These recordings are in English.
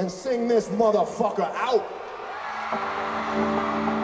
and sing this motherfucker out.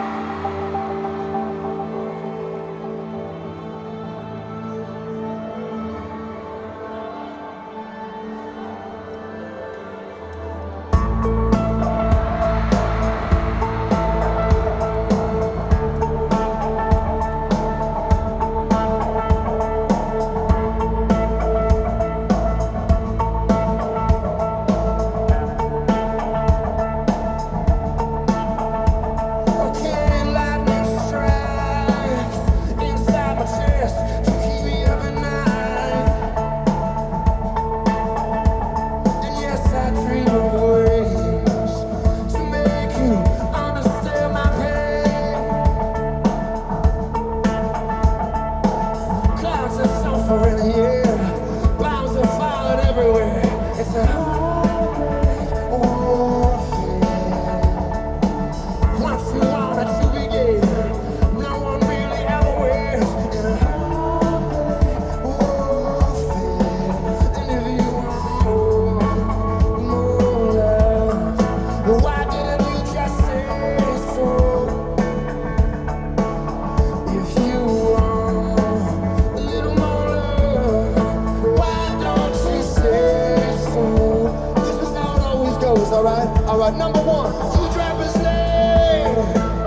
All right, number one, two drivers lane.